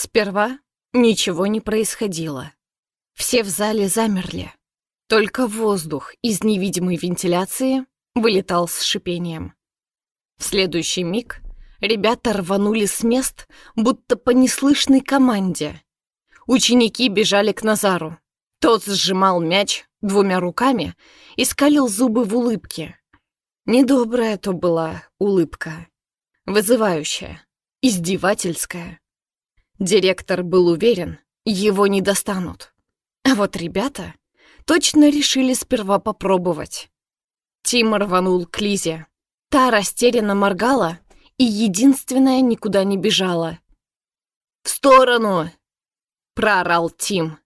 Сперва ничего не происходило. Все в зале замерли. Только воздух из невидимой вентиляции вылетал с шипением. В следующий миг ребята рванули с мест, будто по неслышной команде. Ученики бежали к Назару. Тот сжимал мяч двумя руками и скалил зубы в улыбке. Недобрая то была улыбка. Вызывающая, издевательская. Директор был уверен, его не достанут. А вот ребята точно решили сперва попробовать. Тим рванул к Лизе. Та растерянно моргала и единственная никуда не бежала. «В сторону!» — проорал Тим.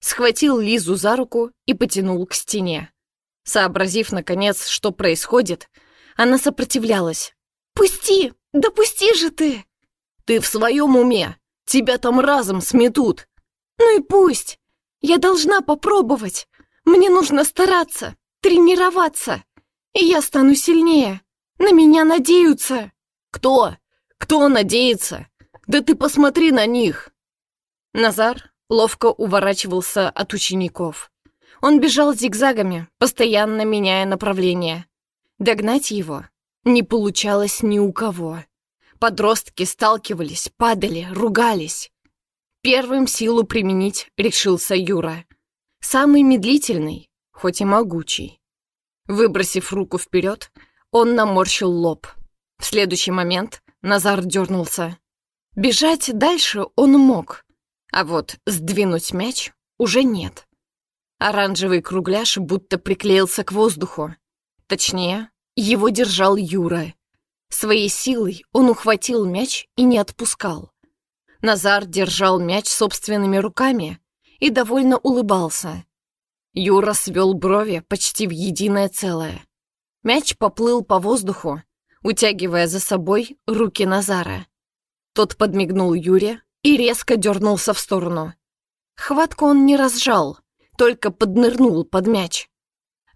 Схватил Лизу за руку и потянул к стене. Сообразив, наконец, что происходит, она сопротивлялась. «Пусти! Да пусти же ты!» «Ты в своем уме? Тебя там разом сметут!» «Ну и пусть! Я должна попробовать! Мне нужно стараться, тренироваться, и я стану сильнее! На меня надеются!» «Кто? Кто надеется? Да ты посмотри на них!» Назар ловко уворачивался от учеников. Он бежал зигзагами, постоянно меняя направление. Догнать его не получалось ни у кого. Подростки сталкивались, падали, ругались. Первым силу применить решился Юра. Самый медлительный, хоть и могучий. Выбросив руку вперед, он наморщил лоб. В следующий момент Назар дернулся. Бежать дальше он мог, а вот сдвинуть мяч уже нет. Оранжевый кругляш будто приклеился к воздуху. Точнее, его держал Юра. Своей силой он ухватил мяч и не отпускал. Назар держал мяч собственными руками и довольно улыбался. Юра свел брови почти в единое целое. Мяч поплыл по воздуху, утягивая за собой руки Назара. Тот подмигнул Юре и резко дернулся в сторону. Хватку он не разжал, только поднырнул под мяч.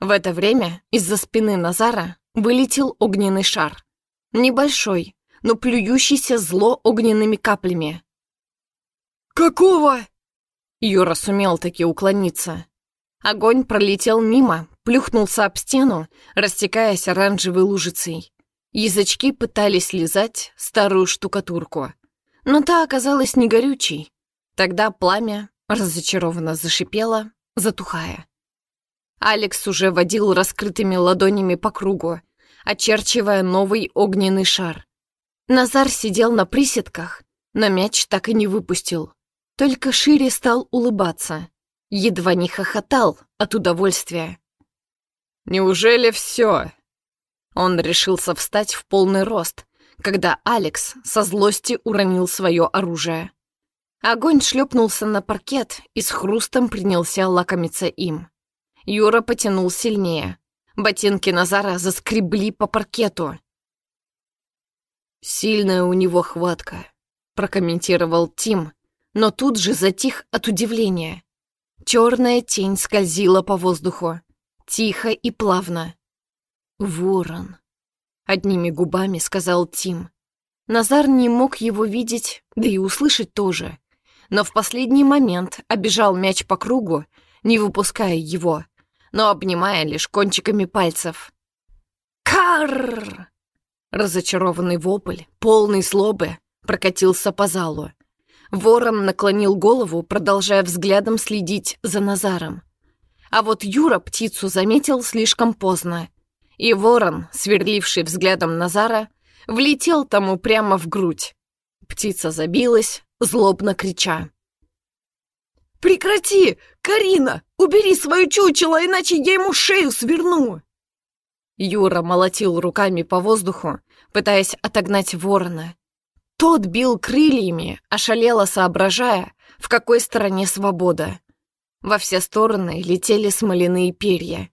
В это время из-за спины Назара вылетел огненный шар. Небольшой, но плюющийся зло огненными каплями. «Какого?» Юра сумел таки уклониться. Огонь пролетел мимо, плюхнулся об стену, растекаясь оранжевой лужицей. Язычки пытались лизать старую штукатурку. Но та оказалась не горючей. Тогда пламя разочарованно зашипело, затухая. Алекс уже водил раскрытыми ладонями по кругу, очерчивая новый огненный шар. Назар сидел на приседках, но мяч так и не выпустил. Только шире стал улыбаться. Едва не хохотал от удовольствия. «Неужели все?» Он решился встать в полный рост, когда Алекс со злости уронил свое оружие. Огонь шлепнулся на паркет и с хрустом принялся лакомиться им. Юра потянул сильнее, Ботинки Назара заскребли по паркету. «Сильная у него хватка», — прокомментировал Тим, но тут же затих от удивления. Черная тень скользила по воздуху, тихо и плавно. «Ворон», — одними губами сказал Тим. Назар не мог его видеть, да и услышать тоже, но в последний момент обежал мяч по кругу, не выпуская его, но обнимая лишь кончиками пальцев. «Карр!» Разочарованный вопль, полный злобы, прокатился по залу. Ворон наклонил голову, продолжая взглядом следить за Назаром. А вот Юра птицу заметил слишком поздно. И ворон, сверливший взглядом Назара, влетел тому прямо в грудь. Птица забилась, злобно крича. «Прекрати! Карина, убери свое чучело, иначе я ему шею сверну!» Юра молотил руками по воздуху, пытаясь отогнать ворона. Тот бил крыльями, ошалело соображая, в какой стороне свобода. Во все стороны летели смоляные перья.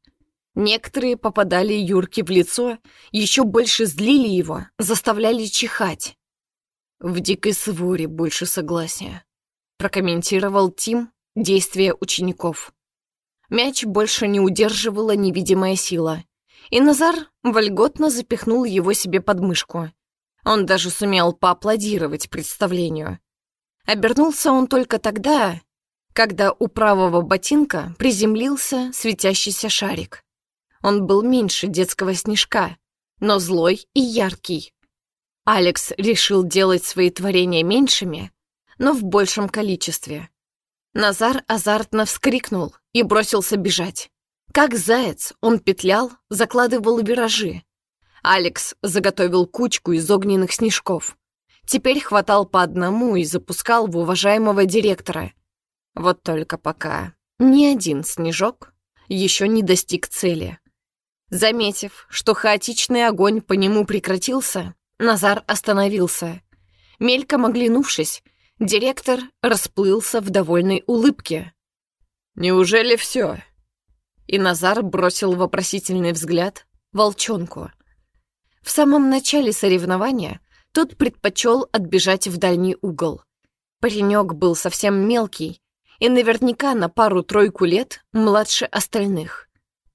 Некоторые попадали Юрке в лицо, еще больше злили его, заставляли чихать. В дикой своре больше согласия, прокомментировал Тим, Действия учеников. Мяч больше не удерживала невидимая сила, и Назар вольготно запихнул его себе под мышку. Он даже сумел поаплодировать представлению. Обернулся он только тогда, когда у правого ботинка приземлился светящийся шарик. Он был меньше детского снежка, но злой и яркий. Алекс решил делать свои творения меньшими, но в большем количестве. Назар азартно вскрикнул и бросился бежать. Как заяц он петлял, закладывал виражи. Алекс заготовил кучку из огненных снежков. Теперь хватал по одному и запускал в уважаемого директора. Вот только пока ни один снежок еще не достиг цели. Заметив, что хаотичный огонь по нему прекратился, Назар остановился. Мельком оглянувшись, директор расплылся в довольной улыбке. «Неужели все?» И Назар бросил вопросительный взгляд волчонку. В самом начале соревнования тот предпочел отбежать в дальний угол. Паренек был совсем мелкий и наверняка на пару-тройку лет младше остальных.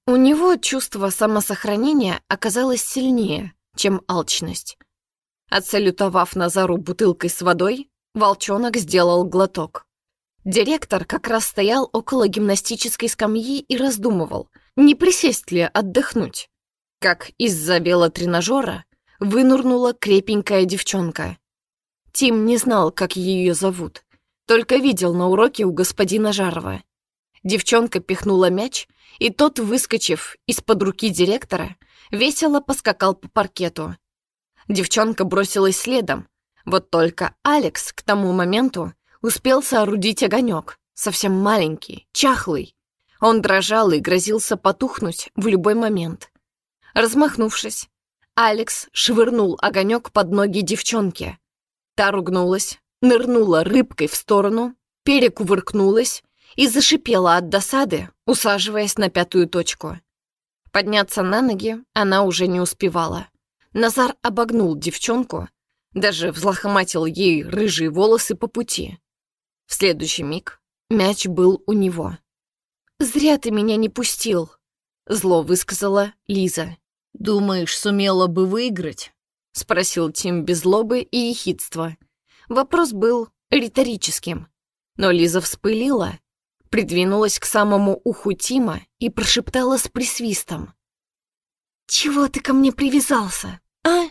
У него чувство самосохранения оказалось сильнее, чем алчность. Отсалютовав Назару бутылкой с водой, волчонок сделал глоток. Директор как раз стоял около гимнастической скамьи и раздумывал, не присесть ли отдохнуть. Как из-за велотренажера вынурнула крепенькая девчонка. Тим не знал, как ее зовут, только видел на уроке у господина Жарова. Девчонка пихнула мяч, и тот, выскочив из-под руки директора, весело поскакал по паркету. Девчонка бросилась следом, вот только Алекс к тому моменту успел соорудить огонек, совсем маленький, чахлый. Он дрожал и грозился потухнуть в любой момент. Размахнувшись, Алекс швырнул огонек под ноги девчонки. Та ругнулась, нырнула рыбкой в сторону, перекувыркнулась и зашипела от досады, усаживаясь на пятую точку. Подняться на ноги она уже не успевала. Назар обогнул девчонку, даже взлохматил ей рыжие волосы по пути. В следующий миг мяч был у него. «Зря ты меня не пустил», — зло высказала Лиза. «Думаешь, сумела бы выиграть?» — спросил Тим без злобы и ехидства. Вопрос был риторическим, но Лиза вспылила придвинулась к самому уху Тима и прошептала с присвистом. «Чего ты ко мне привязался, а?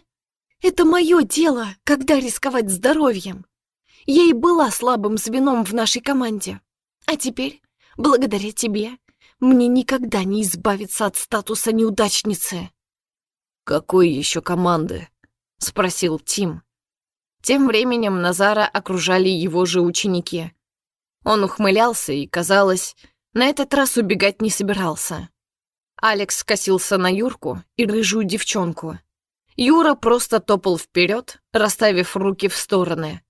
Это мое дело, когда рисковать здоровьем. Я и была слабым звеном в нашей команде. А теперь, благодаря тебе, мне никогда не избавиться от статуса неудачницы». «Какой еще команды?» — спросил Тим. Тем временем Назара окружали его же ученики. Он ухмылялся и, казалось, на этот раз убегать не собирался. Алекс косился на Юрку и рыжую девчонку. Юра просто топал вперед, расставив руки в стороны.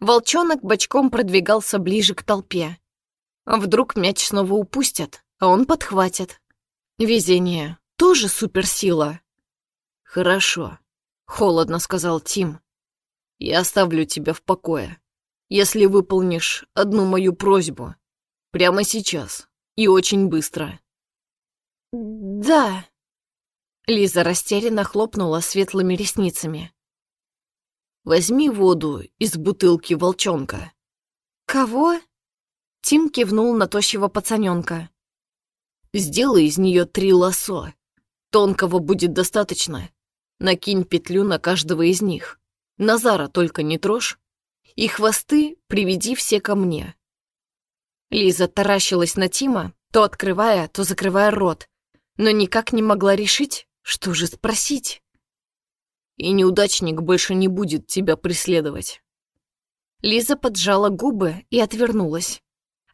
Волчонок бочком продвигался ближе к толпе. Вдруг мяч снова упустят, а он подхватит. Везение тоже суперсила. «Хорошо», — холодно сказал Тим. «Я оставлю тебя в покое если выполнишь одну мою просьбу. Прямо сейчас. И очень быстро». «Да». Лиза растерянно хлопнула светлыми ресницами. «Возьми воду из бутылки волчонка». «Кого?» Тим кивнул на тощего пацаненка. «Сделай из нее три лосо. Тонкого будет достаточно. Накинь петлю на каждого из них. Назара только не трожь, и хвосты приведи все ко мне». Лиза таращилась на Тима, то открывая, то закрывая рот, но никак не могла решить, что же спросить. «И неудачник больше не будет тебя преследовать». Лиза поджала губы и отвернулась.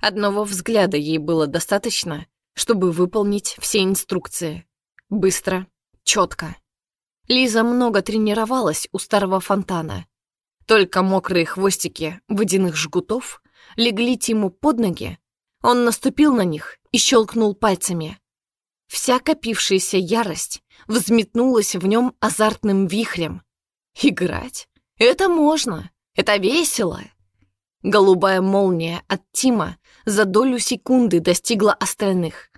Одного взгляда ей было достаточно, чтобы выполнить все инструкции. Быстро, четко. Лиза много тренировалась у старого фонтана только мокрые хвостики водяных жгутов легли Тиму под ноги, он наступил на них и щелкнул пальцами. Вся копившаяся ярость взметнулась в нем азартным вихрем. Играть? Это можно, это весело. Голубая молния от Тима за долю секунды достигла остальных.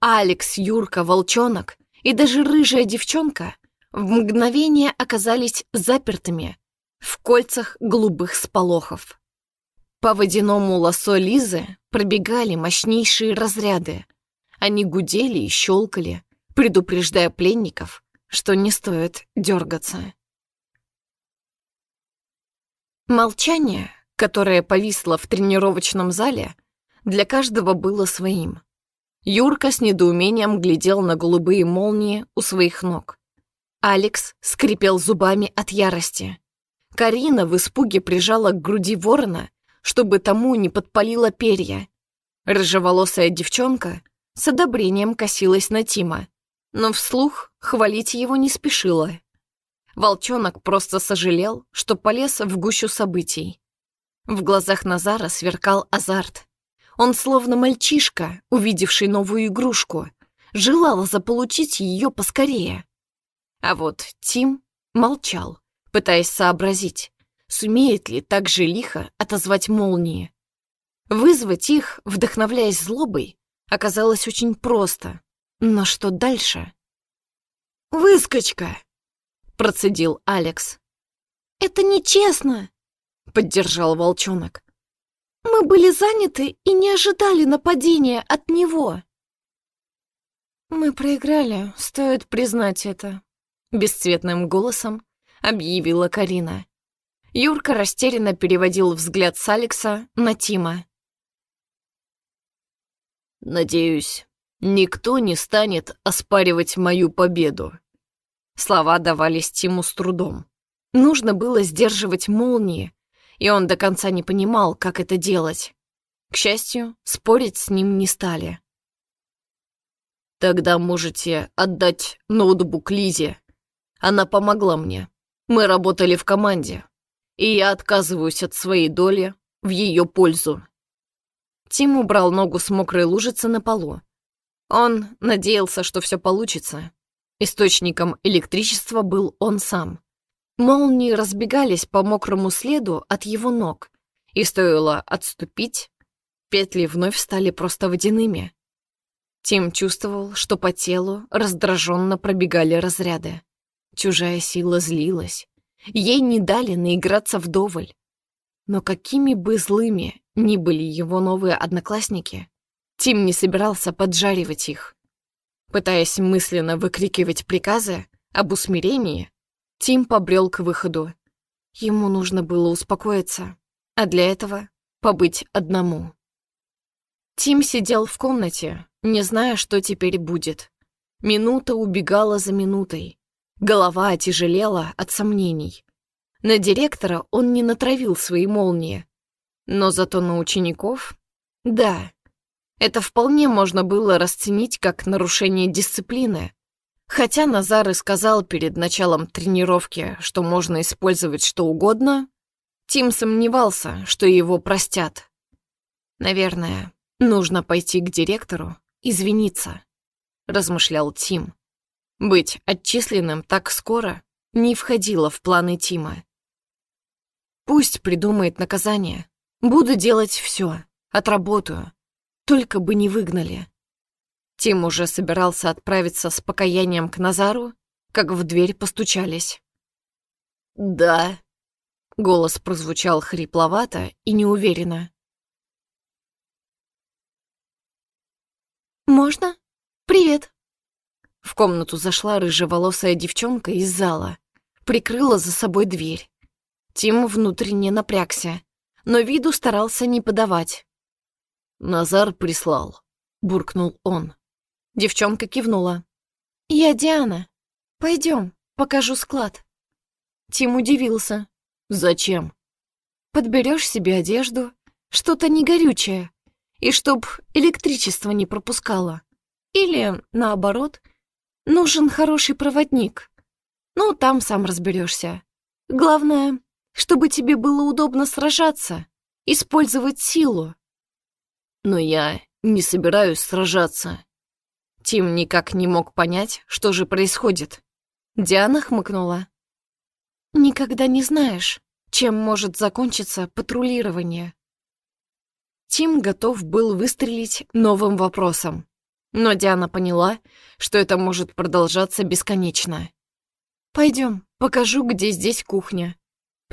Алекс, Юрка, Волчонок и даже рыжая девчонка в мгновение оказались запертыми в кольцах голубых сполохов. По водяному лосо Лизы пробегали мощнейшие разряды. Они гудели и щелкали, предупреждая пленников, что не стоит дергаться. Молчание, которое повисло в тренировочном зале, для каждого было своим. Юрка с недоумением глядел на голубые молнии у своих ног. Алекс скрипел зубами от ярости. Карина в испуге прижала к груди ворона, чтобы тому не подпалило перья. Рыжеволосая девчонка с одобрением косилась на Тима, но вслух хвалить его не спешила. Волчонок просто сожалел, что полез в гущу событий. В глазах Назара сверкал азарт. Он словно мальчишка, увидевший новую игрушку, желал заполучить ее поскорее. А вот Тим молчал, пытаясь сообразить, сумеет ли так же лихо отозвать молнии. Вызвать их, вдохновляясь злобой, оказалось очень просто. Но что дальше? «Выскочка!» — процедил Алекс. «Это нечестно!» — поддержал волчонок. Мы были заняты и не ожидали нападения от него. Мы проиграли, стоит признать это. Бесцветным голосом объявила Карина. Юрка растерянно переводил взгляд с Алекса на Тима. «Надеюсь, никто не станет оспаривать мою победу». Слова давались Тиму с трудом. Нужно было сдерживать молнии, и он до конца не понимал, как это делать. К счастью, спорить с ним не стали. «Тогда можете отдать ноутбук Лизе. Она помогла мне. Мы работали в команде, и я отказываюсь от своей доли в ее пользу». Тим убрал ногу с мокрой лужицы на полу. Он надеялся, что все получится. Источником электричества был он сам. Молнии разбегались по мокрому следу от его ног, и стоило отступить, петли вновь стали просто водяными. Тим чувствовал, что по телу раздраженно пробегали разряды. Чужая сила злилась. Ей не дали наиграться вдоволь. Но какими бы злыми ни были его новые одноклассники, Тим не собирался поджаривать их. Пытаясь мысленно выкрикивать приказы об усмирении, Тим побрел к выходу. Ему нужно было успокоиться, а для этого побыть одному. Тим сидел в комнате, не зная, что теперь будет. Минута убегала за минутой. Голова отяжелела от сомнений. На директора он не натравил свои молнии. Но зато на учеников — да. Это вполне можно было расценить как нарушение дисциплины, Хотя Назар и сказал перед началом тренировки, что можно использовать что угодно, Тим сомневался, что его простят. «Наверное, нужно пойти к директору, извиниться», — размышлял Тим. Быть отчисленным так скоро не входило в планы Тима. «Пусть придумает наказание. Буду делать все, отработаю. Только бы не выгнали». Тим уже собирался отправиться с покаянием к Назару, как в дверь постучались. «Да», — голос прозвучал хрипловато и неуверенно. «Можно? Привет!» В комнату зашла рыжеволосая девчонка из зала, прикрыла за собой дверь. Тим внутренне напрягся, но виду старался не подавать. «Назар прислал», — буркнул он. Девчонка кивнула. «Я Диана. Пойдем, покажу склад». Тим удивился. «Зачем?» «Подберешь себе одежду, что-то негорючее, и чтоб электричество не пропускало. Или, наоборот, нужен хороший проводник. Ну, там сам разберешься. Главное, чтобы тебе было удобно сражаться, использовать силу». «Но я не собираюсь сражаться», Тим никак не мог понять, что же происходит. Диана хмыкнула. «Никогда не знаешь, чем может закончиться патрулирование». Тим готов был выстрелить новым вопросом. Но Диана поняла, что это может продолжаться бесконечно. «Пойдем, покажу, где здесь кухня.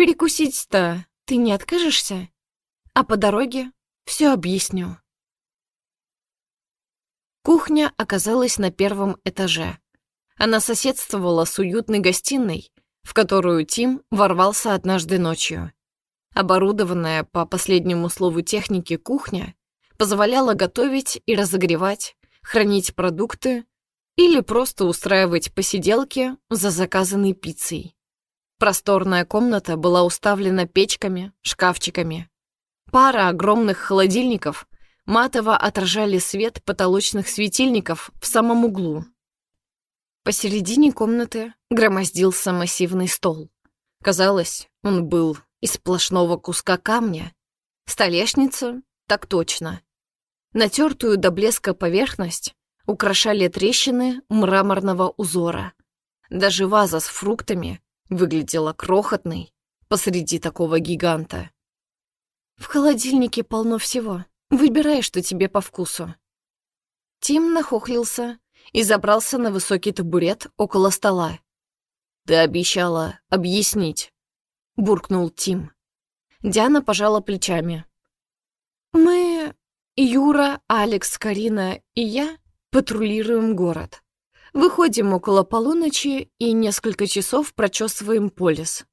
Перекусить-то ты не откажешься? а по дороге все объясню. Кухня оказалась на первом этаже. Она соседствовала с уютной гостиной, в которую Тим ворвался однажды ночью. Оборудованная по последнему слову техники кухня позволяла готовить и разогревать, хранить продукты или просто устраивать посиделки за заказанной пиццей. Просторная комната была уставлена печками, шкафчиками. Пара огромных холодильников матово отражали свет потолочных светильников в самом углу. Посередине комнаты громоздился массивный стол. Казалось, он был из сплошного куска камня. Столешница — так точно. Натертую до блеска поверхность украшали трещины мраморного узора. Даже ваза с фруктами выглядела крохотной посреди такого гиганта. «В холодильнике полно всего. Выбирай, что тебе по вкусу». Тим нахохлился и забрался на высокий табурет около стола. «Ты обещала объяснить», — буркнул Тим. Диана пожала плечами. «Мы, Юра, Алекс, Карина и я патрулируем город. Выходим около полуночи и несколько часов прочесываем полис».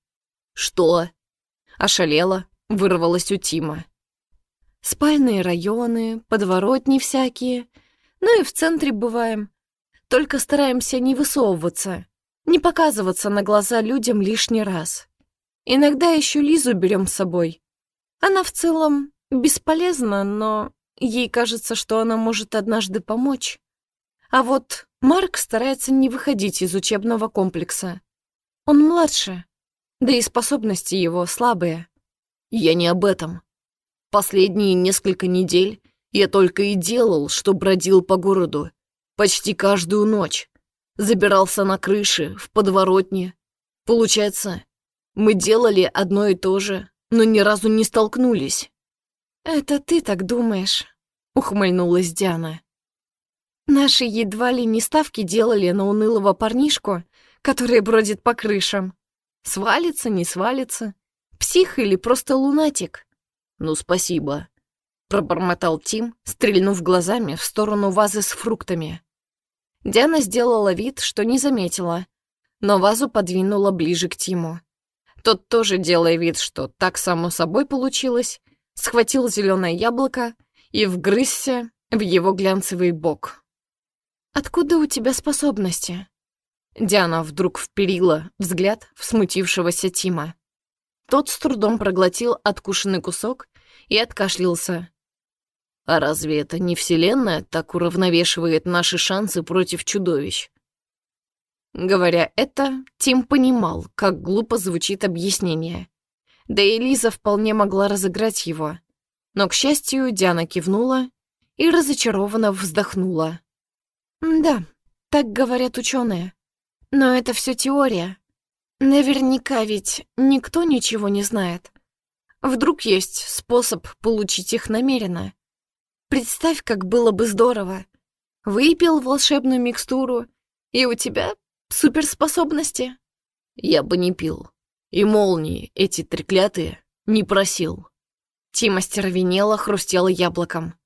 «Что?» Ошалела, вырвалась у Тима. «Спальные районы, подворотни всякие. Ну и в центре бываем. Только стараемся не высовываться, не показываться на глаза людям лишний раз. Иногда еще Лизу берем с собой. Она в целом бесполезна, но ей кажется, что она может однажды помочь. А вот Марк старается не выходить из учебного комплекса. Он младше, да и способности его слабые. Я не об этом. Последние несколько недель я только и делал, что бродил по городу, Почти каждую ночь. Забирался на крыши, в подворотне. Получается, мы делали одно и то же, но ни разу не столкнулись. «Это ты так думаешь», — ухмыльнулась Диана. «Наши едва ли не ставки делали на унылого парнишку, который бродит по крышам. Свалится, не свалится, псих или просто лунатик». «Ну, спасибо», — пробормотал Тим, стрельнув глазами в сторону вазы с фруктами. Диана сделала вид, что не заметила, но вазу подвинула ближе к Тиму. Тот тоже, делая вид, что так само собой получилось, схватил зеленое яблоко и вгрызся в его глянцевый бок. «Откуда у тебя способности?» Диана вдруг вперила взгляд в смутившегося Тима. Тот с трудом проглотил откушенный кусок и откашлялся. А разве это не Вселенная так уравновешивает наши шансы против чудовищ? Говоря это, Тим понимал, как глупо звучит объяснение. Да и Лиза вполне могла разыграть его. Но, к счастью, Диана кивнула и разочарованно вздохнула. «Да, так говорят ученые. Но это все теория. Наверняка ведь никто ничего не знает. Вдруг есть способ получить их намеренно. Представь, как было бы здорово. Выпил волшебную микстуру, и у тебя суперспособности. Я бы не пил. И молнии эти треклятые не просил. Тима стервенела, хрустела яблоком.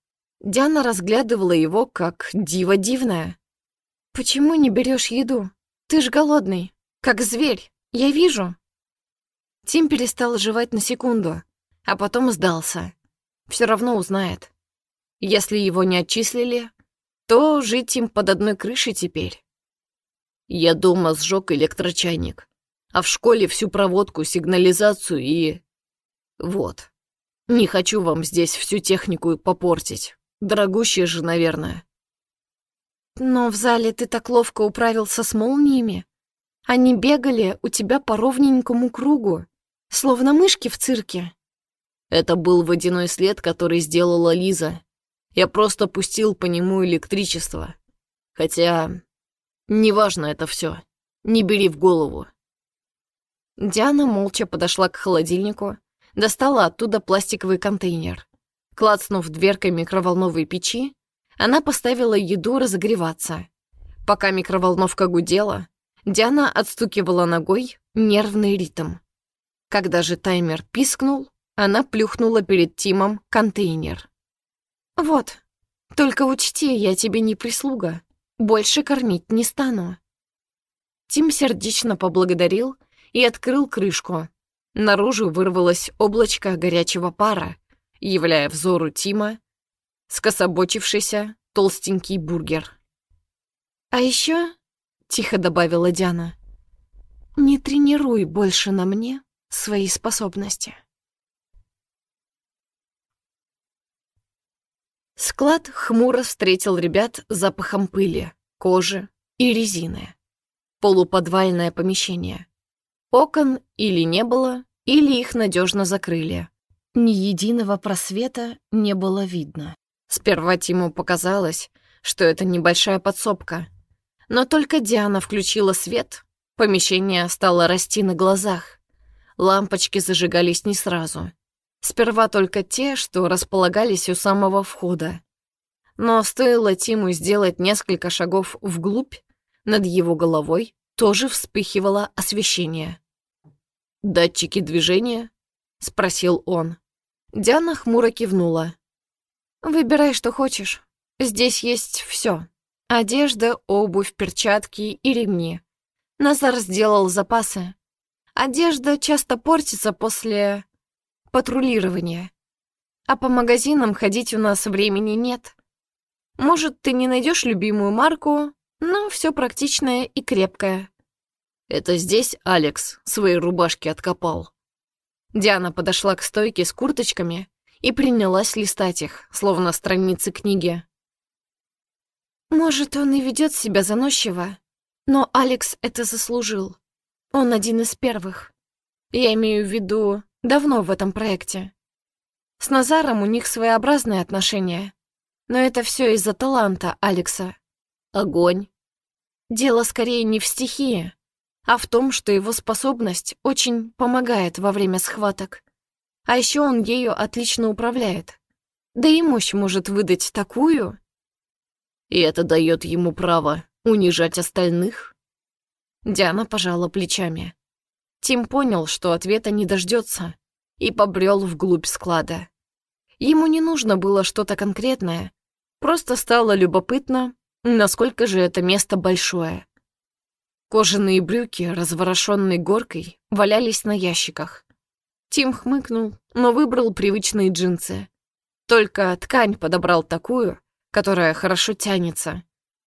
Диана разглядывала его как диво дивное. «Почему не берешь еду? Ты ж голодный, как зверь, я вижу». Тим перестал жевать на секунду, а потом сдался. Все равно узнает. Если его не отчислили, то жить им под одной крышей теперь. Я дома сжег электрочайник, а в школе всю проводку, сигнализацию и... Вот. Не хочу вам здесь всю технику попортить. Дорогущая же, наверное. Но в зале ты так ловко управился с молниями. Они бегали у тебя по ровненькому кругу, словно мышки в цирке. Это был водяной след, который сделала Лиза, я просто пустил по нему электричество. Хотя... Неважно это все. Не бери в голову. Диана молча подошла к холодильнику, достала оттуда пластиковый контейнер. Клацнув дверкой микроволновой печи, она поставила еду разогреваться. Пока микроволновка гудела, Диана отстукивала ногой нервный ритм. Когда же таймер пискнул, Она плюхнула перед Тимом контейнер. «Вот, только учти, я тебе не прислуга. Больше кормить не стану». Тим сердечно поблагодарил и открыл крышку. Наружу вырвалось облачко горячего пара, являя взору Тима скособочившийся толстенький бургер. «А еще, тихо добавила Диана, — «не тренируй больше на мне свои способности». Склад хмуро встретил ребят запахом пыли, кожи и резины. Полуподвальное помещение. Окон или не было, или их надежно закрыли. Ни единого просвета не было видно. Сперва Тиму показалось, что это небольшая подсобка. Но только Диана включила свет, помещение стало расти на глазах. Лампочки зажигались не сразу. Сперва только те, что располагались у самого входа. Но стоило Тиму сделать несколько шагов вглубь, над его головой тоже вспыхивало освещение. «Датчики движения?» — спросил он. Диана хмуро кивнула. «Выбирай, что хочешь. Здесь есть все: Одежда, обувь, перчатки и ремни. Назар сделал запасы. Одежда часто портится после патрулирования. А по магазинам ходить у нас времени нет. Может, ты не найдешь любимую марку, но все практичное и крепкое. Это здесь Алекс свои рубашки откопал. Диана подошла к стойке с курточками и принялась листать их, словно страницы книги. Может, он и ведет себя заносчиво, но Алекс это заслужил. Он один из первых. Я имею в виду Давно в этом проекте. С Назаром у них своеобразные отношения. Но это все из-за таланта Алекса. Огонь. Дело скорее не в стихии, а в том, что его способность очень помогает во время схваток. А еще он ею отлично управляет. Да и мощь может выдать такую. И это дает ему право унижать остальных? Диана пожала плечами. Тим понял, что ответа не дождется, и побрел вглубь склада. Ему не нужно было что-то конкретное, просто стало любопытно, насколько же это место большое. Кожаные брюки, разворошенные горкой, валялись на ящиках. Тим хмыкнул, но выбрал привычные джинсы. Только ткань подобрал такую, которая хорошо тянется,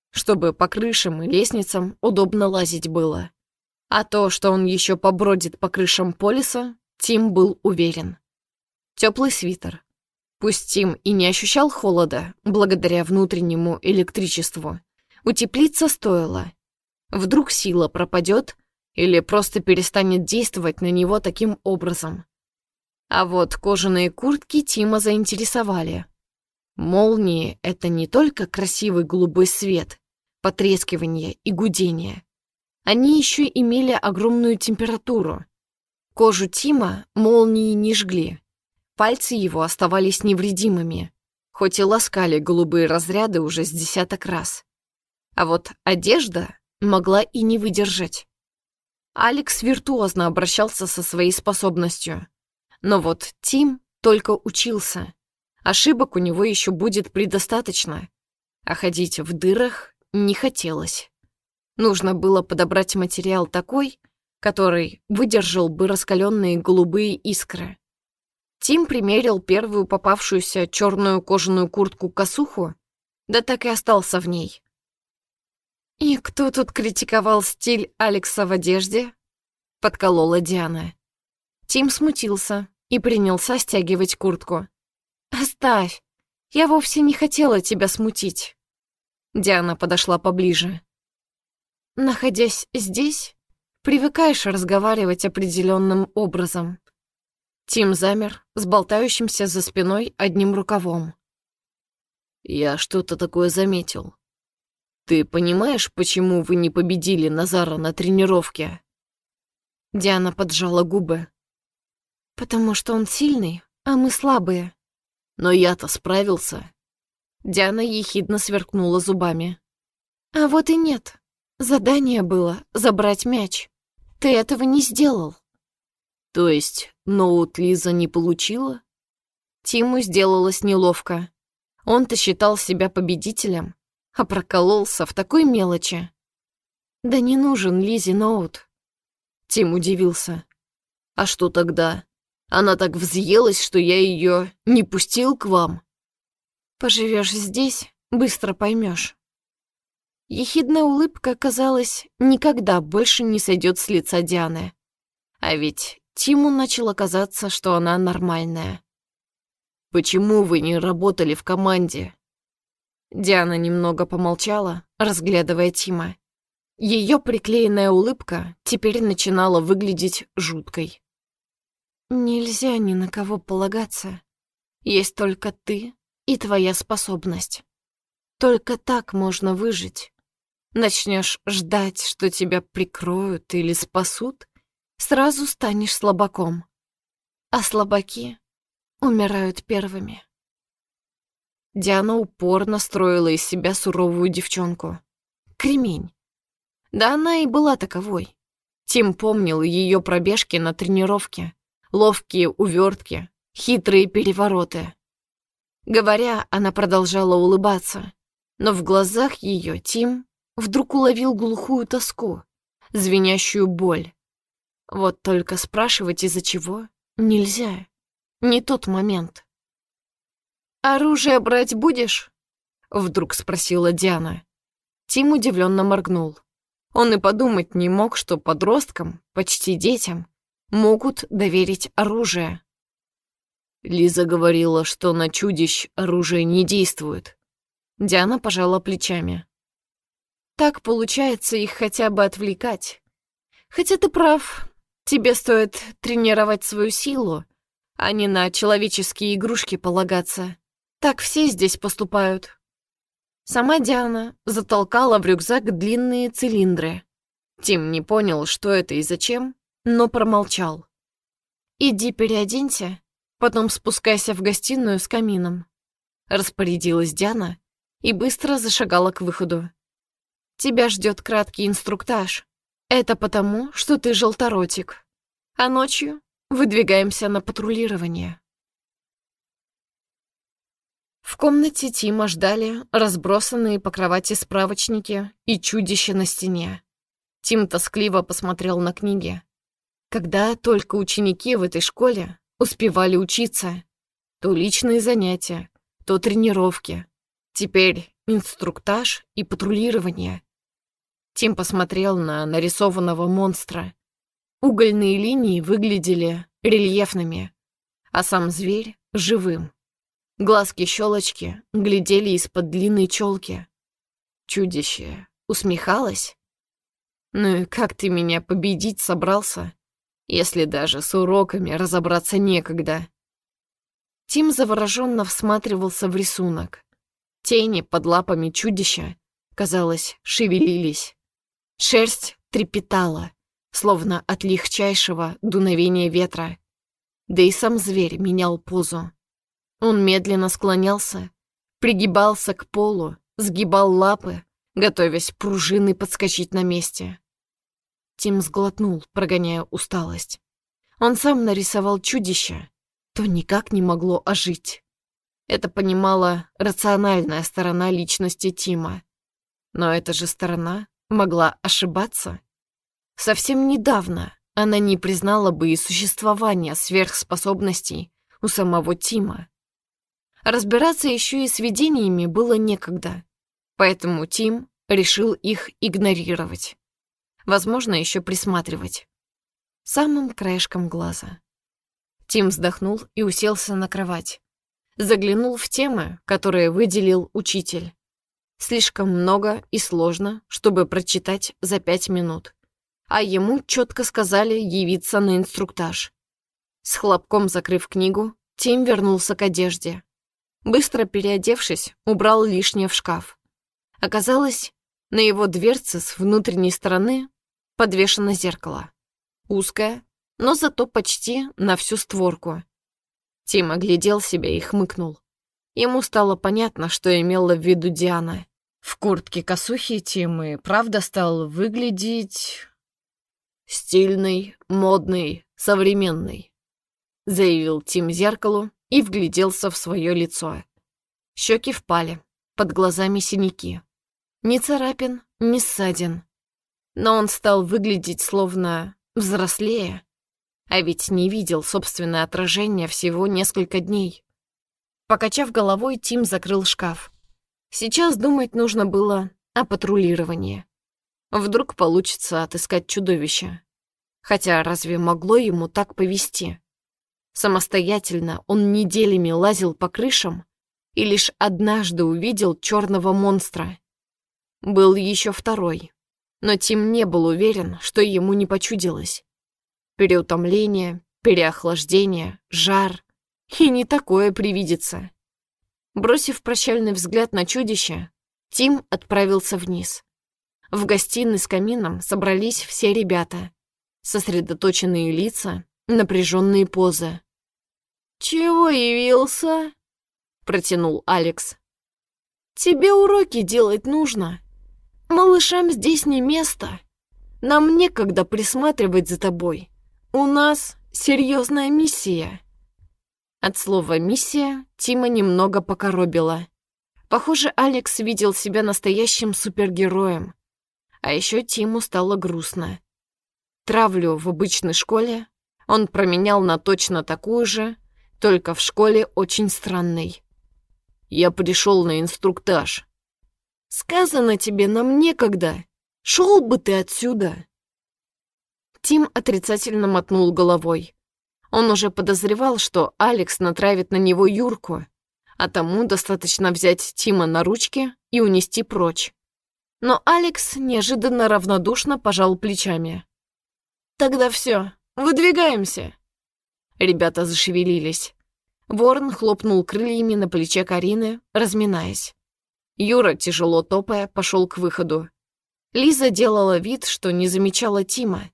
чтобы по крышам и лестницам удобно лазить было. А то, что он еще побродит по крышам полиса, Тим был уверен. Теплый свитер. Пусть Тим и не ощущал холода, благодаря внутреннему электричеству, утеплиться стоило. Вдруг сила пропадет или просто перестанет действовать на него таким образом. А вот кожаные куртки Тима заинтересовали. Молнии — это не только красивый голубой свет, потрескивание и гудение. Они еще имели огромную температуру. Кожу Тима молнии не жгли. Пальцы его оставались невредимыми, хоть и ласкали голубые разряды уже с десяток раз. А вот одежда могла и не выдержать. Алекс виртуозно обращался со своей способностью. Но вот Тим только учился. Ошибок у него еще будет предостаточно. А ходить в дырах не хотелось. Нужно было подобрать материал такой, который выдержал бы раскаленные голубые искры. Тим примерил первую попавшуюся черную кожаную куртку-косуху, да так и остался в ней. «И кто тут критиковал стиль Алекса в одежде?» — подколола Диана. Тим смутился и принялся стягивать куртку. «Оставь, я вовсе не хотела тебя смутить». Диана подошла поближе. Находясь здесь, привыкаешь разговаривать определенным образом. Тим замер с болтающимся за спиной одним рукавом. «Я что-то такое заметил. Ты понимаешь, почему вы не победили Назара на тренировке?» Диана поджала губы. «Потому что он сильный, а мы слабые». «Но я-то справился». Диана ехидно сверкнула зубами. «А вот и нет. Задание было забрать мяч. Ты этого не сделал. То есть ноут Лиза не получила? Тиму сделалось неловко. Он-то считал себя победителем, а прокололся в такой мелочи. Да не нужен Лизе ноут. Тим удивился. А что тогда? Она так взъелась, что я ее не пустил к вам. Поживешь здесь, быстро поймешь. Ехидная улыбка, казалось, никогда больше не сойдет с лица Дианы. А ведь Тиму начало казаться, что она нормальная. «Почему вы не работали в команде?» Диана немного помолчала, разглядывая Тима. Ее приклеенная улыбка теперь начинала выглядеть жуткой. «Нельзя ни на кого полагаться. Есть только ты и твоя способность. Только так можно выжить. Начнешь ждать, что тебя прикроют или спасут, сразу станешь слабаком. А слабаки умирают первыми. Диана упорно строила из себя суровую девчонку. Кремень. Да она и была таковой. Тим помнил ее пробежки на тренировке, ловкие увертки, хитрые перевороты. Говоря, она продолжала улыбаться, но в глазах ее Тим вдруг уловил глухую тоску, звенящую боль. Вот только спрашивать из-за чего нельзя. Не тот момент. «Оружие брать будешь?» — вдруг спросила Диана. Тим удивленно моргнул. Он и подумать не мог, что подросткам, почти детям, могут доверить оружие. Лиза говорила, что на чудищ оружие не действует. Диана пожала плечами. Так получается их хотя бы отвлекать. Хотя ты прав, тебе стоит тренировать свою силу, а не на человеческие игрушки полагаться. Так все здесь поступают. Сама Диана затолкала в рюкзак длинные цилиндры. Тим не понял, что это и зачем, но промолчал. «Иди переоденься, потом спускайся в гостиную с камином», распорядилась Диана и быстро зашагала к выходу. Тебя ждет краткий инструктаж. Это потому, что ты желторотик. А ночью выдвигаемся на патрулирование. В комнате Тима ждали разбросанные по кровати справочники и чудище на стене. Тим тоскливо посмотрел на книги. Когда только ученики в этой школе успевали учиться, то личные занятия, то тренировки. Теперь инструктаж и патрулирование. Тим посмотрел на нарисованного монстра. Угольные линии выглядели рельефными, а сам зверь — живым. Глазки-щелочки глядели из-под длинной челки. Чудище усмехалось. «Ну и как ты меня победить собрался, если даже с уроками разобраться некогда?» Тим завороженно всматривался в рисунок. Тени под лапами чудища, казалось, шевелились. Шерсть трепетала, словно от легчайшего дуновения ветра. Да и сам зверь менял позу. Он медленно склонялся, пригибался к полу, сгибал лапы, готовясь пружины подскочить на месте. Тим сглотнул, прогоняя усталость. Он сам нарисовал чудище, то никак не могло ожить. Это понимала рациональная сторона личности Тима. Но эта же сторона могла ошибаться. Совсем недавно она не признала бы и существования сверхспособностей у самого Тима. Разбираться еще и с видениями было некогда, поэтому Тим решил их игнорировать. Возможно, еще присматривать. Самым краешком глаза. Тим вздохнул и уселся на кровать. Заглянул в темы, которые выделил учитель. Слишком много и сложно, чтобы прочитать за пять минут. А ему четко сказали явиться на инструктаж. С хлопком закрыв книгу, Тим вернулся к одежде. Быстро переодевшись, убрал лишнее в шкаф. Оказалось, на его дверце с внутренней стороны подвешено зеркало. Узкое, но зато почти на всю створку. Тим оглядел себя и хмыкнул. Ему стало понятно, что имела в виду Диана. В куртке косухи Тим и правда стал выглядеть... Стильный, модный, современный», — заявил Тим зеркалу и вгляделся в свое лицо. Щеки впали, под глазами синяки. Ни царапин, ни ссадин. Но он стал выглядеть словно взрослее, а ведь не видел собственное отражение всего несколько дней. Покачав головой, Тим закрыл шкаф. Сейчас думать нужно было о патрулировании. Вдруг получится отыскать чудовище. Хотя разве могло ему так повести? Самостоятельно он неделями лазил по крышам и лишь однажды увидел черного монстра. Был еще второй, но Тим не был уверен, что ему не почудилось. Переутомление, переохлаждение, жар. И не такое привидится. Бросив прощальный взгляд на чудище, Тим отправился вниз. В гостиной с камином собрались все ребята. Сосредоточенные лица, напряженные позы. «Чего явился?» — протянул Алекс. «Тебе уроки делать нужно. Малышам здесь не место. Нам некогда присматривать за тобой. У нас серьезная миссия». От слова «миссия» Тима немного покоробила. Похоже, Алекс видел себя настоящим супергероем. А еще Тиму стало грустно. Травлю в обычной школе он променял на точно такую же, только в школе очень странной. Я пришел на инструктаж. Сказано тебе, нам некогда. Шел бы ты отсюда. Тим отрицательно мотнул головой. Он уже подозревал, что Алекс натравит на него Юрку, а тому достаточно взять Тима на ручки и унести прочь. Но Алекс неожиданно равнодушно пожал плечами. «Тогда все, выдвигаемся!» Ребята зашевелились. Ворон хлопнул крыльями на плече Карины, разминаясь. Юра, тяжело топая, пошел к выходу. Лиза делала вид, что не замечала Тима.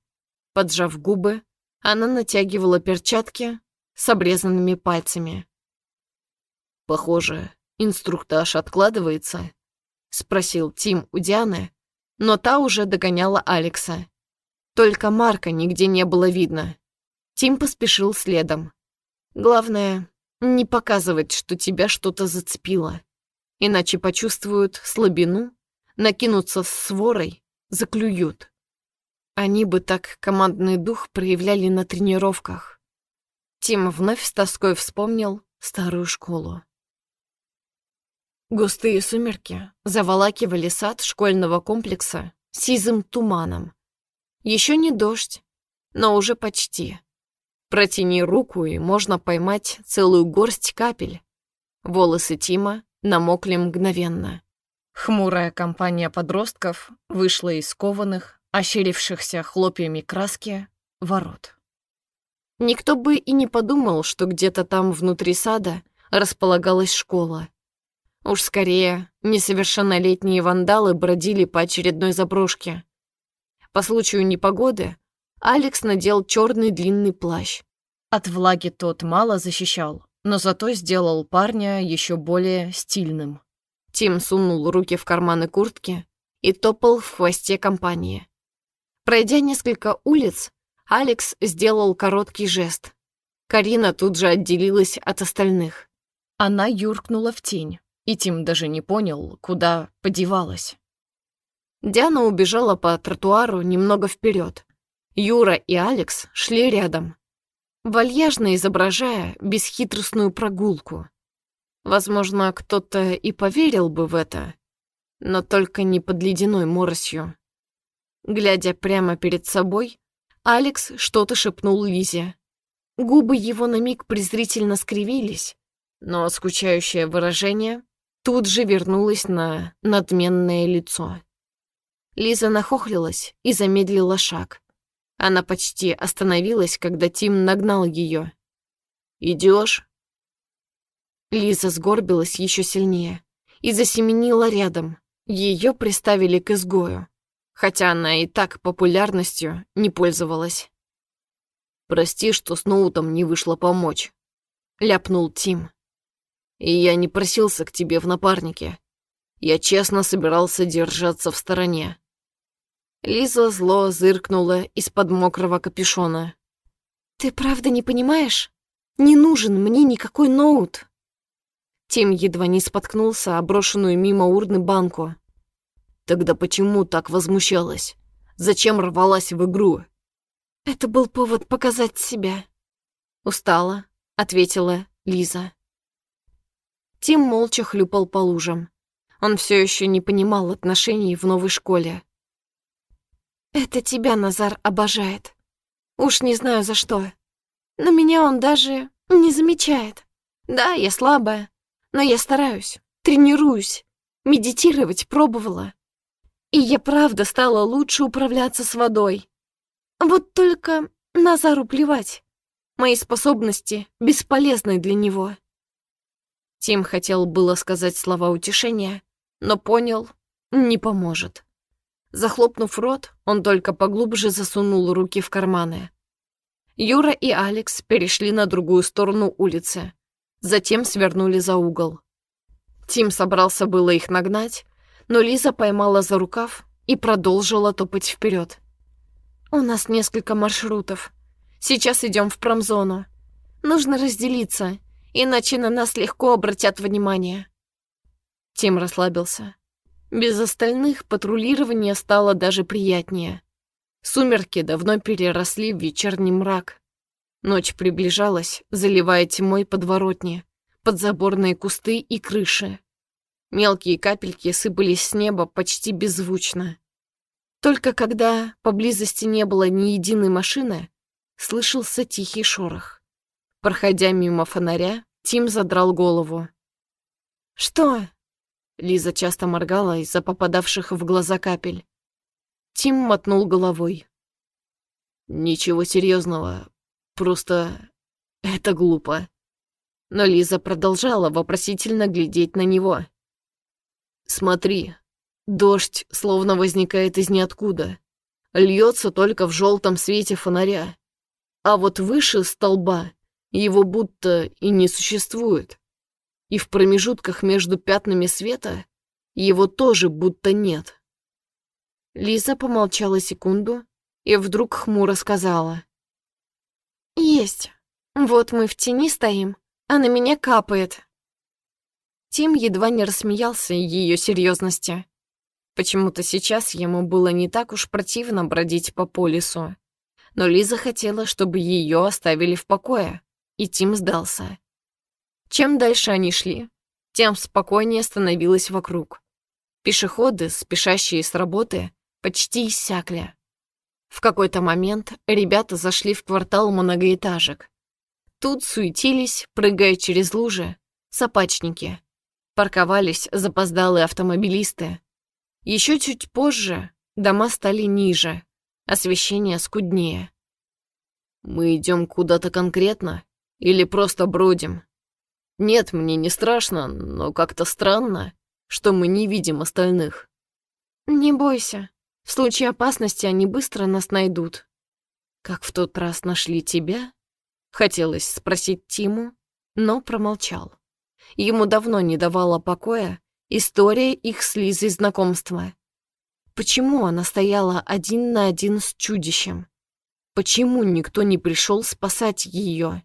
Поджав губы, она натягивала перчатки с обрезанными пальцами. «Похоже, инструктаж откладывается», — спросил Тим у Дианы, но та уже догоняла Алекса. Только Марка нигде не было видно. Тим поспешил следом. Главное, не показывать, что тебя что-то зацепило. Иначе почувствуют слабину, накинутся с сворой, заклюют. Они бы так командный дух проявляли на тренировках. Тим вновь с тоской вспомнил старую школу. Густые сумерки заволакивали сад школьного комплекса сизым туманом. Еще не дождь, но уже почти. Протяни руку, и можно поймать целую горсть капель. Волосы Тима намокли мгновенно. Хмурая компания подростков вышла из кованых, ощерившихся хлопьями краски, ворот. Никто бы и не подумал, что где-то там внутри сада располагалась школа. Уж скорее, несовершеннолетние вандалы бродили по очередной заброшке. По случаю непогоды Алекс надел черный длинный плащ. От влаги тот мало защищал, но зато сделал парня еще более стильным. Тим сунул руки в карманы куртки и топал в хвосте компании. Пройдя несколько улиц, Алекс сделал короткий жест. Карина тут же отделилась от остальных. Она юркнула в тень, и Тим даже не понял, куда подевалась. Диана убежала по тротуару немного вперед. Юра и Алекс шли рядом, вальяжно изображая бесхитростную прогулку. Возможно, кто-то и поверил бы в это, но только не под ледяной моросью. Глядя прямо перед собой, Алекс что-то шепнул Лизе. Губы его на миг презрительно скривились, но скучающее выражение тут же вернулось на надменное лицо. Лиза нахохлилась и замедлила шаг. Она почти остановилась, когда Тим нагнал ее. Идешь? Лиза сгорбилась еще сильнее и засеменила рядом. Ее приставили к изгою, хотя она и так популярностью не пользовалась. «Прости, что с Ноутом не вышло помочь», — ляпнул Тим. «И я не просился к тебе в напарнике. Я честно собирался держаться в стороне. Лиза зло зыркнула из-под мокрого капюшона. «Ты правда не понимаешь? Не нужен мне никакой ноут!» Тим едва не споткнулся о брошенную мимо урны банку. «Тогда почему так возмущалась? Зачем рвалась в игру?» «Это был повод показать себя». «Устала», — ответила Лиза. Тим молча хлюпал по лужам. Он все еще не понимал отношений в новой школе. «Это тебя Назар обожает. Уж не знаю за что. Но меня он даже не замечает. Да, я слабая, но я стараюсь, тренируюсь, медитировать пробовала. И я правда стала лучше управляться с водой. Вот только Назару плевать. Мои способности бесполезны для него. Тим хотел было сказать слова утешения, но понял, не поможет. Захлопнув рот, он только поглубже засунул руки в карманы. Юра и Алекс перешли на другую сторону улицы, затем свернули за угол. Тим собрался было их нагнать, но Лиза поймала за рукав и продолжила топать вперед. «У нас несколько маршрутов. Сейчас идем в промзону. Нужно разделиться, иначе на нас легко обратят внимание». Тим расслабился. Без остальных патрулирование стало даже приятнее. Сумерки давно переросли в вечерний мрак. Ночь приближалась, заливая тьмой подворотни, подзаборные кусты и крыши. Мелкие капельки сыпались с неба почти беззвучно. Только когда поблизости не было ни единой машины, слышался тихий шорох. Проходя мимо фонаря, Тим задрал голову. «Что?» Лиза часто моргала из-за попадавших в глаза капель. Тим мотнул головой. «Ничего серьезного, просто это глупо». Но Лиза продолжала вопросительно глядеть на него. «Смотри, дождь словно возникает из ниоткуда, льется только в желтом свете фонаря, а вот выше столба его будто и не существует, и в промежутках между пятнами света его тоже будто нет». Лиза помолчала секунду и вдруг хмуро сказала. «Есть. Вот мы в тени стоим, а на меня капает». Тим едва не рассмеялся ее серьезности. Почему-то сейчас ему было не так уж противно бродить по полису. Но Лиза хотела, чтобы ее оставили в покое, и Тим сдался. Чем дальше они шли, тем спокойнее становилось вокруг. Пешеходы, спешащие с работы, почти иссякли. В какой-то момент ребята зашли в квартал многоэтажек. Тут суетились, прыгая через лужи, собачники. Парковались запоздалые автомобилисты. Еще чуть позже дома стали ниже, освещение скуднее. «Мы идем куда-то конкретно или просто бродим?» «Нет, мне не страшно, но как-то странно, что мы не видим остальных». «Не бойся, в случае опасности они быстро нас найдут. Как в тот раз нашли тебя? Хотелось спросить Тиму, но промолчал. Ему давно не давала покоя история их с Лизой знакомства. Почему она стояла один на один с чудищем? Почему никто не пришел спасать ее?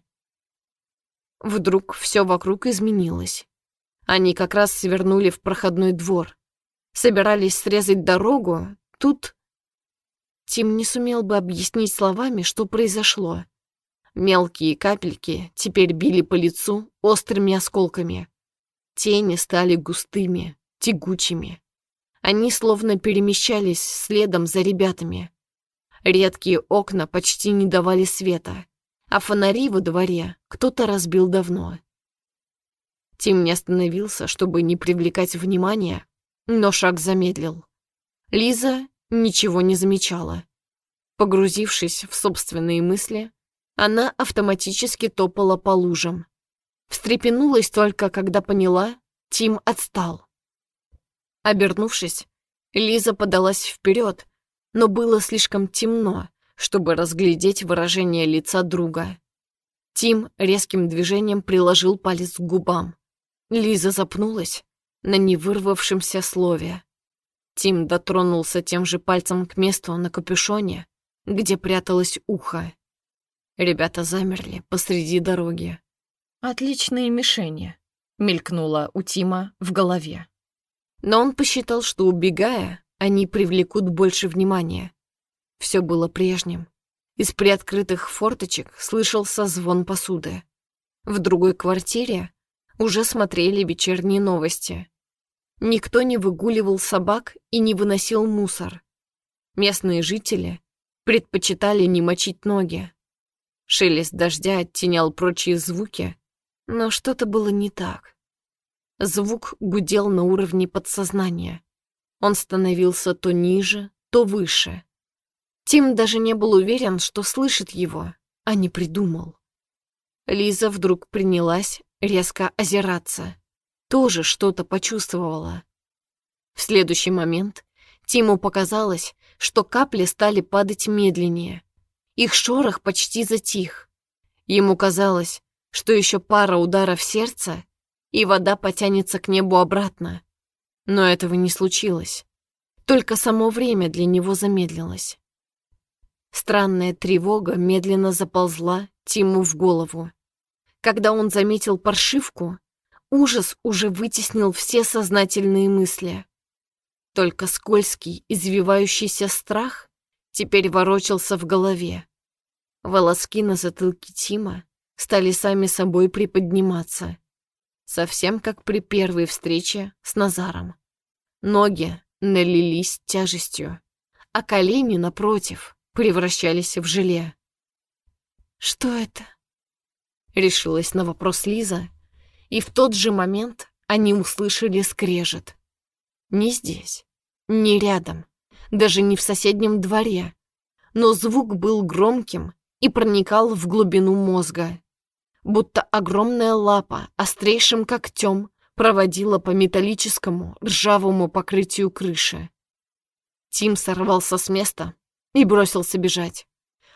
Вдруг все вокруг изменилось. Они как раз свернули в проходной двор. Собирались срезать дорогу, Тут Тим не сумел бы объяснить словами, что произошло. Мелкие капельки теперь били по лицу острыми осколками. Тени стали густыми, тягучими. Они словно перемещались следом за ребятами. Редкие окна почти не давали света, а фонари во дворе кто-то разбил давно. Тим не остановился, чтобы не привлекать внимания, но шаг замедлил. Лиза ничего не замечала. Погрузившись в собственные мысли, она автоматически топала по лужам. Встрепенулась только, когда поняла, Тим отстал. Обернувшись, Лиза подалась вперед, но было слишком темно, чтобы разглядеть выражение лица друга. Тим резким движением приложил палец к губам. Лиза запнулась на невырвавшемся слове. Тим дотронулся тем же пальцем к месту на капюшоне, где пряталось ухо. Ребята замерли посреди дороги. «Отличные мишени», — мелькнула у Тима в голове. Но он посчитал, что, убегая, они привлекут больше внимания. Все было прежним. Из приоткрытых форточек слышался звон посуды. В другой квартире уже смотрели вечерние новости. Никто не выгуливал собак и не выносил мусор. Местные жители предпочитали не мочить ноги. Шелест дождя оттенял прочие звуки, но что-то было не так. Звук гудел на уровне подсознания. Он становился то ниже, то выше. Тим даже не был уверен, что слышит его, а не придумал. Лиза вдруг принялась резко озираться. Тоже что-то почувствовала. В следующий момент Тиму показалось, что капли стали падать медленнее. Их шорох почти затих. Ему казалось, что еще пара ударов сердца, и вода потянется к небу обратно. Но этого не случилось. Только само время для него замедлилось. Странная тревога медленно заползла Тиму в голову. Когда он заметил паршивку, ужас уже вытеснил все сознательные мысли. Только скользкий, извивающийся страх теперь ворочался в голове. Волоски на затылке Тима стали сами собой приподниматься. Совсем как при первой встрече с Назаром. Ноги налились тяжестью, а колени, напротив, превращались в желе. «Что это?» — решилась на вопрос Лиза, и в тот же момент они услышали скрежет. Не здесь, не рядом, даже не в соседнем дворе, но звук был громким и проникал в глубину мозга. Будто огромная лапа острейшим когтем проводила по металлическому ржавому покрытию крыши. Тим сорвался с места и бросился бежать.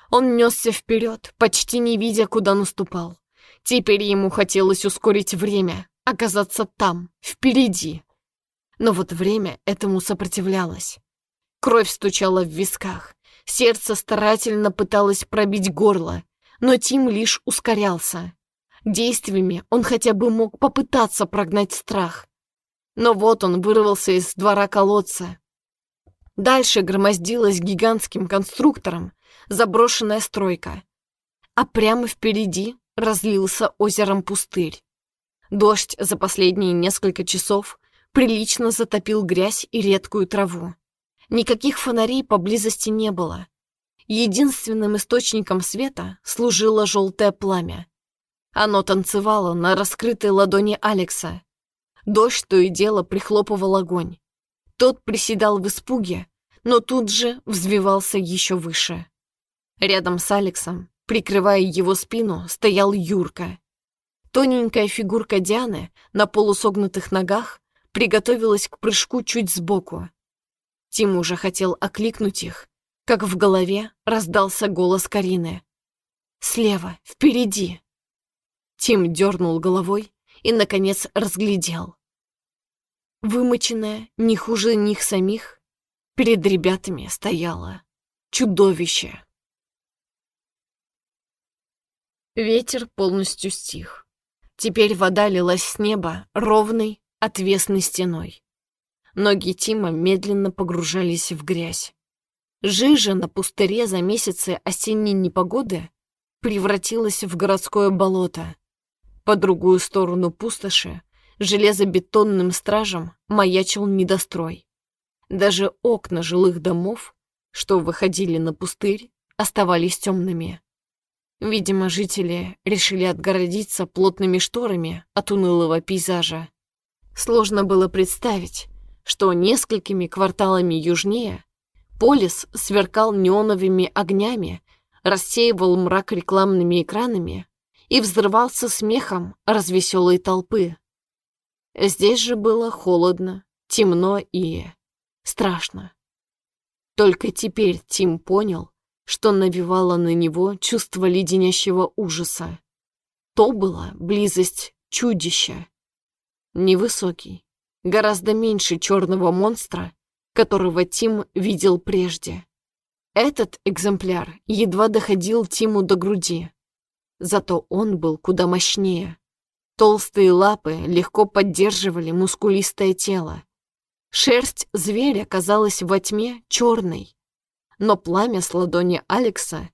Он несся вперед, почти не видя, куда наступал. Теперь ему хотелось ускорить время, оказаться там, впереди. Но вот время этому сопротивлялось. Кровь стучала в висках, сердце старательно пыталось пробить горло, но Тим лишь ускорялся. Действиями он хотя бы мог попытаться прогнать страх. Но вот он вырвался из двора колодца, Дальше громоздилась гигантским конструктором заброшенная стройка. А прямо впереди разлился озером пустырь. Дождь за последние несколько часов прилично затопил грязь и редкую траву. Никаких фонарей поблизости не было. Единственным источником света служило желтое пламя. Оно танцевало на раскрытой ладони Алекса. Дождь то и дело прихлопывал огонь. Тот приседал в испуге, но тут же взвивался еще выше. Рядом с Алексом, прикрывая его спину, стоял Юрка. Тоненькая фигурка Дианы на полусогнутых ногах приготовилась к прыжку чуть сбоку. Тим уже хотел окликнуть их, как в голове раздался голос Карины. «Слева, впереди!» Тим дернул головой и, наконец, разглядел. Вымоченная, не хуже них самих, Перед ребятами стояло чудовище. Ветер полностью стих. Теперь вода лилась с неба ровной, отвесной стеной. Ноги Тима медленно погружались в грязь. Жижа на пустыре за месяцы осенней непогоды превратилась в городское болото. По другую сторону пустоши железобетонным стражем маячил недострой. Даже окна жилых домов, что выходили на пустырь, оставались темными. Видимо, жители решили отгородиться плотными шторами от унылого пейзажа. Сложно было представить, что несколькими кварталами южнее полис сверкал неоновыми огнями, рассеивал мрак рекламными экранами и взрывался смехом развеселой толпы. Здесь же было холодно, темно и Страшно. Только теперь Тим понял, что навевало на него чувство леденящего ужаса. То была близость чудища. Невысокий, гораздо меньше черного монстра, которого Тим видел прежде. Этот экземпляр едва доходил Тиму до груди. Зато он был куда мощнее. Толстые лапы легко поддерживали мускулистое тело. Шерсть зверя казалась во тьме черной, но пламя с ладони Алекса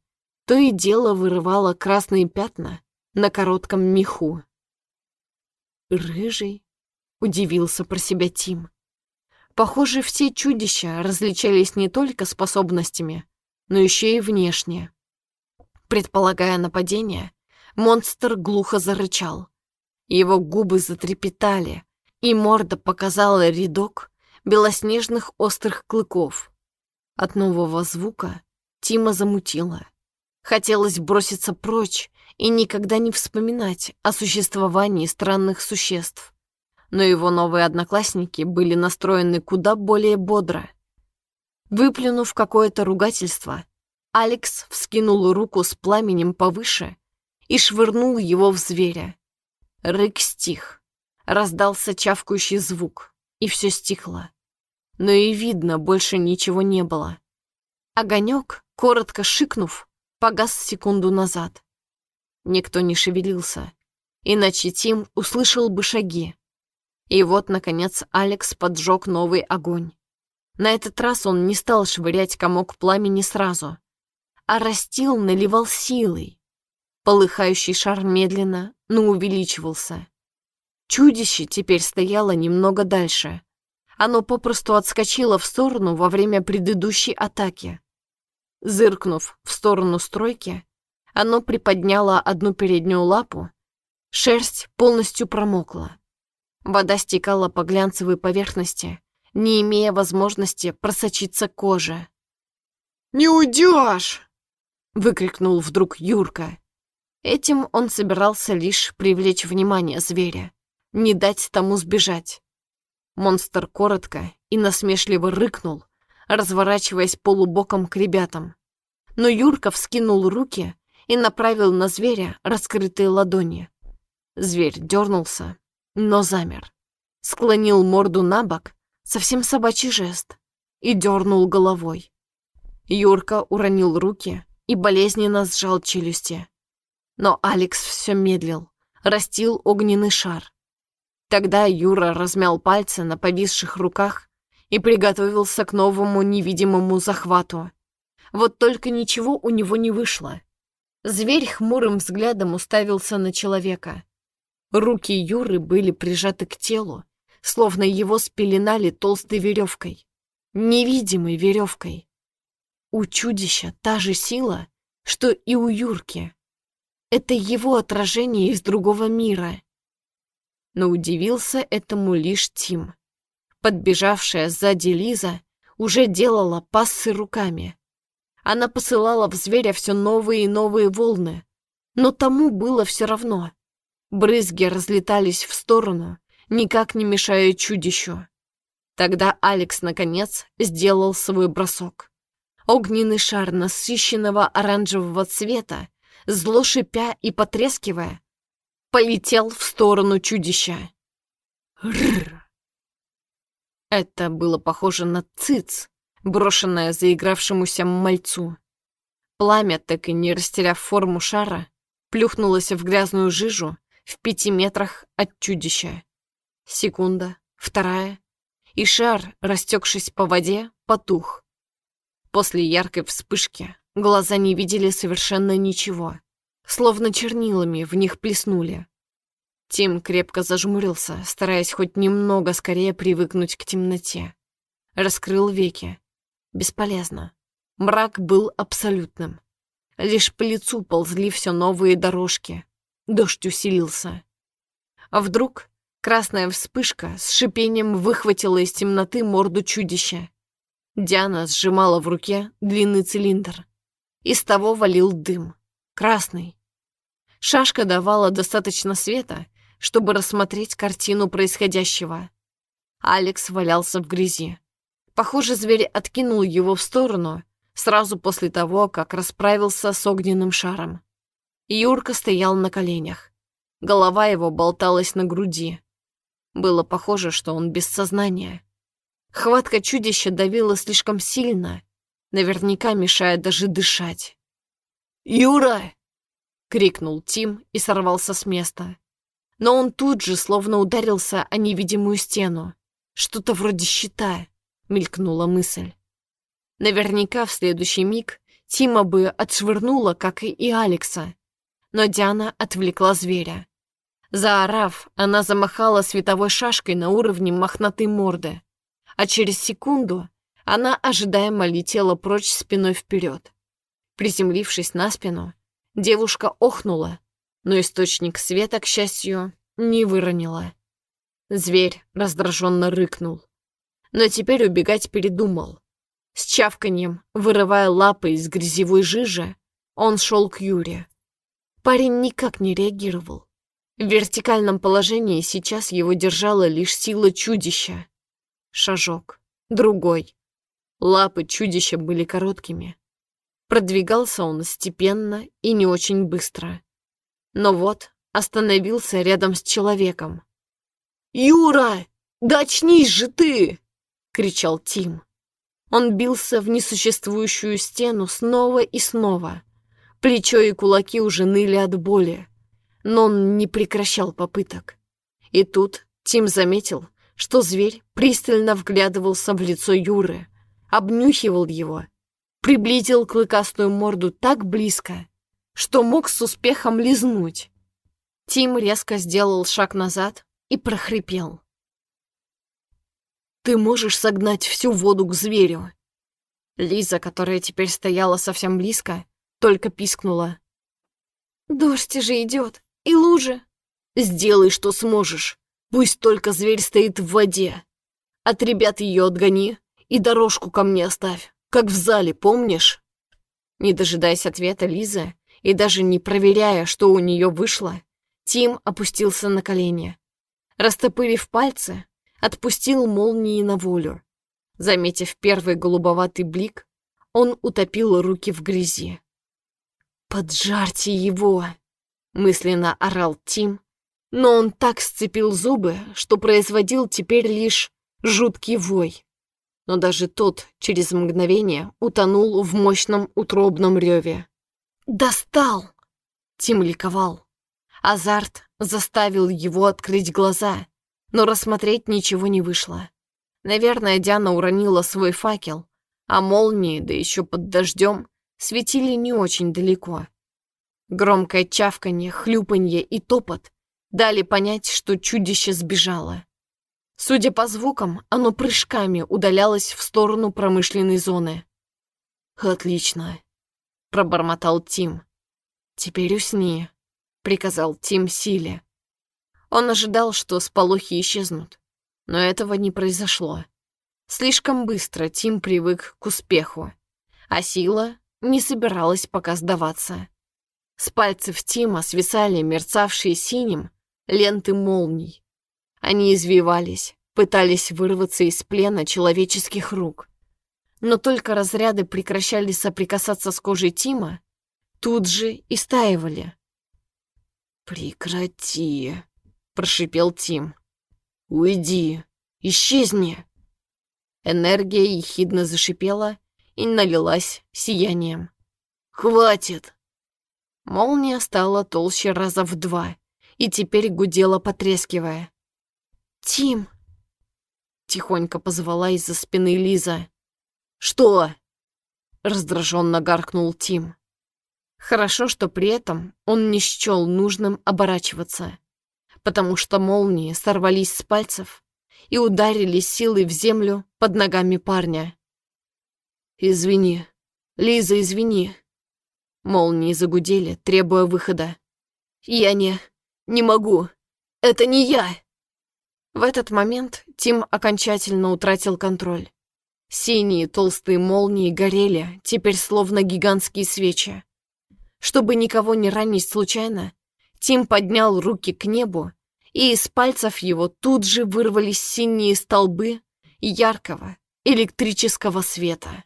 то и дело вырывало красные пятна на коротком меху. «Рыжий?» — удивился про себя Тим. Похоже, все чудища различались не только способностями, но еще и внешне. Предполагая нападение, монстр глухо зарычал. Его губы затрепетали, и морда показала рядок белоснежных острых клыков. От нового звука Тима замутила. Хотелось броситься прочь и никогда не вспоминать о существовании странных существ но его новые одноклассники были настроены куда более бодро. Выплюнув какое-то ругательство, Алекс вскинул руку с пламенем повыше и швырнул его в зверя. Рык стих, раздался чавкающий звук, и все стихло. Но и видно, больше ничего не было. Огонек, коротко шикнув, погас секунду назад. Никто не шевелился, иначе Тим услышал бы шаги, и вот, наконец, Алекс поджег новый огонь. На этот раз он не стал швырять комок пламени сразу, а растил, наливал силой. Полыхающий шар медленно, но увеличивался. Чудище теперь стояло немного дальше. Оно попросту отскочило в сторону во время предыдущей атаки. Зыркнув в сторону стройки, оно приподняло одну переднюю лапу, шерсть полностью промокла. Вода стекала по глянцевой поверхности, не имея возможности просочиться коже. «Не уйдешь!» — выкрикнул вдруг Юрка. Этим он собирался лишь привлечь внимание зверя, не дать тому сбежать. Монстр коротко и насмешливо рыкнул, разворачиваясь полубоком к ребятам. Но Юрка вскинул руки и направил на зверя раскрытые ладони. Зверь дернулся, но замер. Склонил морду на бок, совсем собачий жест, и дернул головой. Юрка уронил руки и болезненно сжал челюсти. Но Алекс все медлил, растил огненный шар. Тогда Юра размял пальцы на повисших руках и приготовился к новому невидимому захвату. Вот только ничего у него не вышло. Зверь хмурым взглядом уставился на человека. Руки Юры были прижаты к телу, словно его спеленали толстой веревкой. Невидимой веревкой. У чудища та же сила, что и у Юрки. Это его отражение из другого мира. Но удивился этому лишь Тим. Подбежавшая сзади Лиза уже делала пассы руками. Она посылала в зверя все новые и новые волны, но тому было все равно. Брызги разлетались в сторону, никак не мешая чудищу. Тогда Алекс, наконец, сделал свой бросок. Огненный шар насыщенного оранжевого цвета, зло шипя и потрескивая, полетел в сторону чудища. Рррр. Это было похоже на циц, брошенное заигравшемуся мальцу. Пламя, так и не растеряв форму шара, плюхнулось в грязную жижу в пяти метрах от чудища. Секунда, вторая, и шар, растекшись по воде, потух. После яркой вспышки глаза не видели совершенно ничего, словно чернилами в них плеснули. Тим крепко зажмурился, стараясь хоть немного скорее привыкнуть к темноте. Раскрыл веки. Бесполезно. Мрак был абсолютным. Лишь по лицу ползли все новые дорожки, Дождь усилился. А вдруг красная вспышка с шипением выхватила из темноты морду чудища. Диана сжимала в руке длинный цилиндр. Из того валил дым. Красный. Шашка давала достаточно света, чтобы рассмотреть картину происходящего. Алекс валялся в грязи. Похоже, зверь откинул его в сторону сразу после того, как расправился с огненным шаром. Юрка стоял на коленях. Голова его болталась на груди. Было похоже, что он без сознания. Хватка чудища давила слишком сильно, наверняка мешая даже дышать. «Юра!» — крикнул Тим и сорвался с места. Но он тут же словно ударился о невидимую стену. Что-то вроде щита, мелькнула мысль. Наверняка в следующий миг Тима бы отшвырнула, как и Алекса. Но Диана отвлекла зверя. Заорав, она замахала световой шашкой на уровне мохнатой морды. А через секунду она ожидаемо летела прочь спиной вперед. Приземлившись на спину, девушка охнула, но источник света, к счастью, не выронила. Зверь раздраженно рыкнул. Но теперь убегать передумал. С чавканьем, вырывая лапы из грязевой жижи, он шел к Юре. Парень никак не реагировал. В вертикальном положении сейчас его держала лишь сила чудища. Шажок. Другой. Лапы чудища были короткими. Продвигался он степенно и не очень быстро. Но вот остановился рядом с человеком. «Юра, да очнись же ты!» — кричал Тим. Он бился в несуществующую стену снова и снова. Плечо и кулаки уже ныли от боли. Но он не прекращал попыток. И тут Тим заметил, что зверь пристально вглядывался в лицо Юры, обнюхивал его, приблизил клыкастую морду так близко, что мог с успехом лизнуть. Тим резко сделал шаг назад и прохрипел. Ты можешь согнать всю воду к зверю». Лиза, которая теперь стояла совсем близко, только пискнула. «Дождь же идет, и лужи». «Сделай, что сможешь. Пусть только зверь стоит в воде. От ребят ее отгони и дорожку ко мне оставь, как в зале, помнишь?» Не дожидаясь ответа Лизы и даже не проверяя, что у нее вышло, Тим опустился на колени. Растопырив пальцы, отпустил молнии на волю. Заметив первый голубоватый блик, он утопил руки в грязи. «Поджарьте его!» — мысленно орал Тим, но он так сцепил зубы, что производил теперь лишь жуткий вой. Но даже тот через мгновение утонул в мощном утробном реве. «Достал!» — Тим ликовал. Азарт заставил его открыть глаза, но рассмотреть ничего не вышло. Наверное, Диана уронила свой факел, а молнии, да еще под дождем, светили не очень далеко. Громкое чавканье, хлюпанье и топот дали понять, что чудище сбежало. Судя по звукам, оно прыжками удалялось в сторону промышленной зоны. «Отлично», — пробормотал Тим. «Теперь усни», — приказал Тим Силе. Он ожидал, что сполохи исчезнут, но этого не произошло. Слишком быстро Тим привык к успеху, а сила не собиралась пока сдаваться. С пальцев Тима свисали мерцавшие синим ленты молний. Они извивались, пытались вырваться из плена человеческих рук. Но только разряды прекращали соприкасаться с кожей Тима, тут же и стаивали. «Прекрати!» прошипел Тим. «Уйди! Исчезни!» Энергия ехидно зашипела и налилась сиянием. «Хватит!» Молния стала толще раза в два и теперь гудела, потрескивая. «Тим!» Тихонько позвала из-за спины Лиза. «Что?» Раздраженно гаркнул Тим. Хорошо, что при этом он не счел нужным оборачиваться потому что молнии сорвались с пальцев и ударили силой в землю под ногами парня. «Извини, Лиза, извини». Молнии загудели, требуя выхода. «Я не... не могу. Это не я!» В этот момент Тим окончательно утратил контроль. Синие толстые молнии горели, теперь словно гигантские свечи. Чтобы никого не ранить случайно, Тим поднял руки к небу и из пальцев его тут же вырвались синие столбы яркого электрического света.